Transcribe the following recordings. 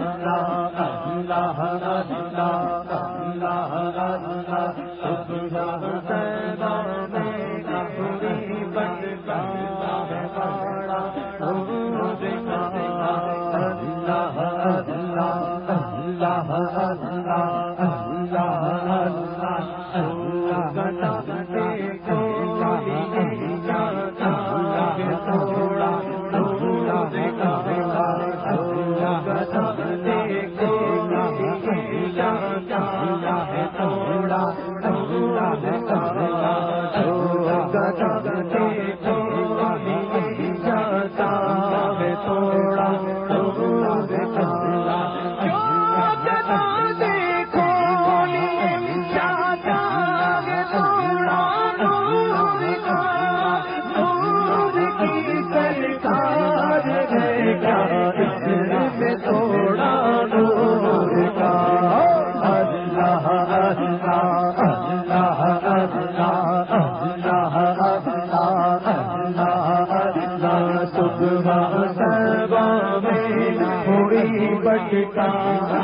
اللہ اللہ اللہ اللہ سبھا سبا میں ہوئی بٹکا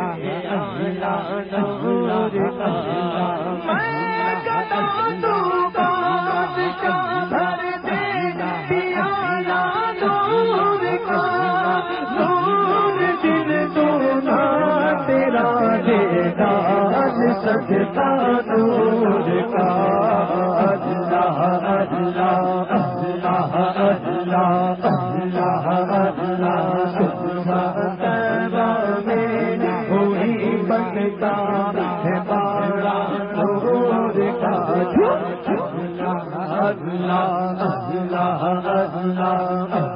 اللہ اللہ اللہ بنتا ہے بارا اور اللہ اللہ اللہ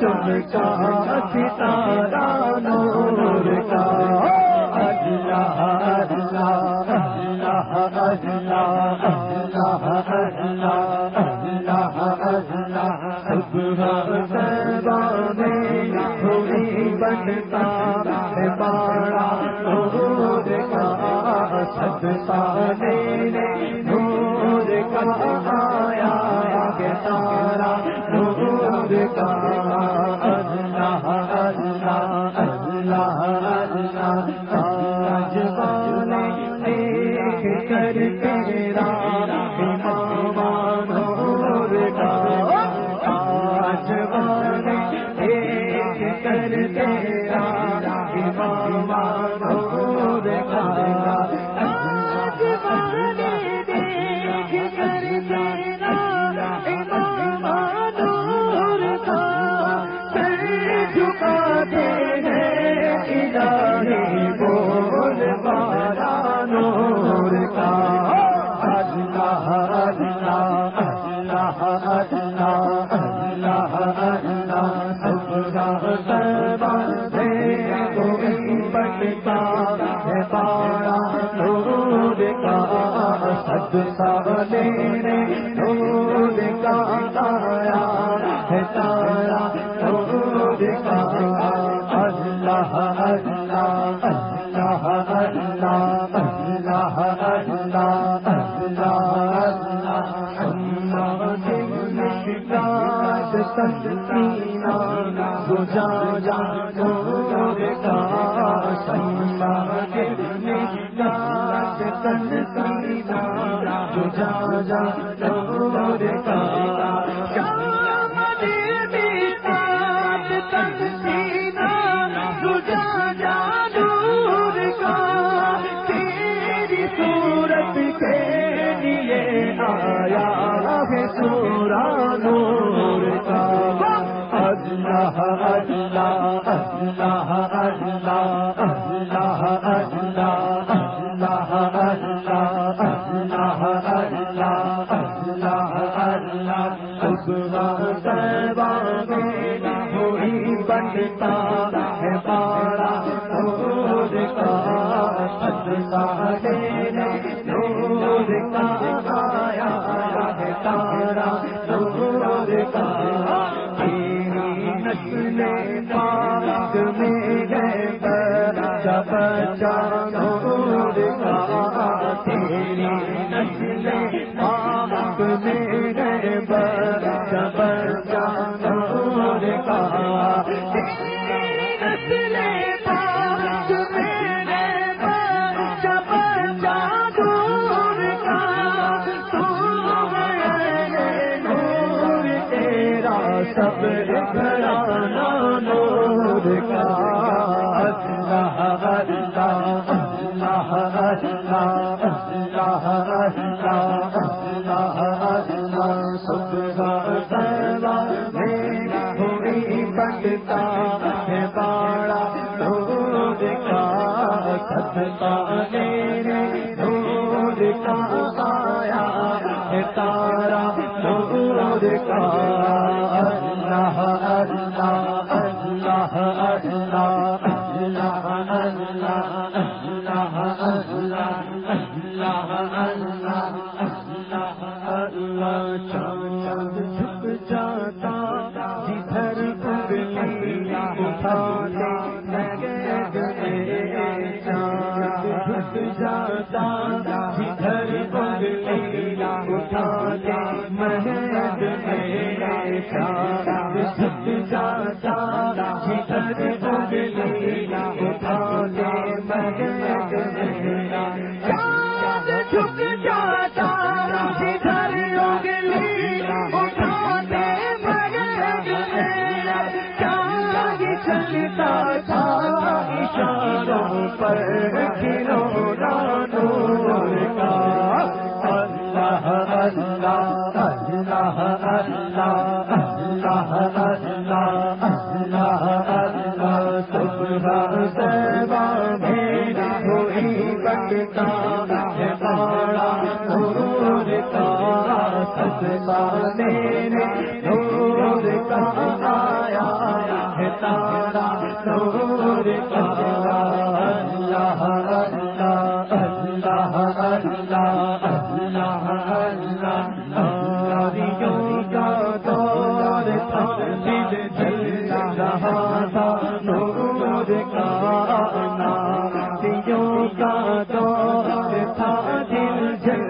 چمکا ستارہ نور کا اللہ اللہ اللہ اللہ اللہ اللہ اللہ اللہ صبح سدا بنتا ہے نور کا صدقہ میرے نور کا آیا گیا نور کا اب سب تیرے دھول کا دایا ہے جا اللہ اللہ اللہ صبح ہوئی بنتا ہے پارا نور کا نور کا آیا ہے تارا نور کا تیری نسل پاک میں گئے بچہ بچہ سب گھرانا نور کا اللہ اللہ اللہ اللہ اللہ اللہ اللہ سب گھر ہوئی بنتا ہے باڑا نور کا ستا میرے نور کا آیا ہے تارا نور کا اللہ چاند چھپ جاتا اللہ اللہ اللہ اللہ اللہ اللہ اللہ کا دور تھا دل جل رہا تھا نور کا ناروں کا دور تھا دل جل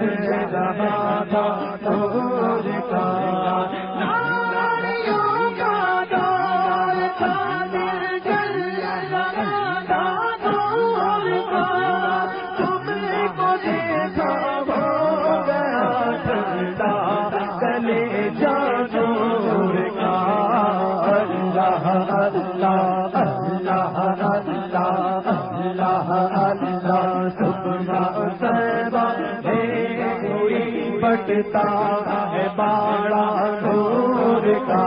رہا تھا نور کا ناریوں کا دور تھا بٹتا ہے باڑا نور کا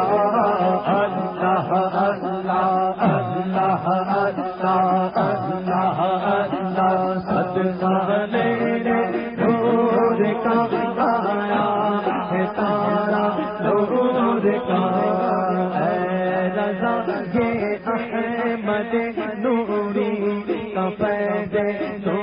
اللہ اللہ اللہ اللہ اللہ اللہ سد میرے نور کا آیا ہے تارا نور کا اے رضا یہ احمد نوری کا دے نور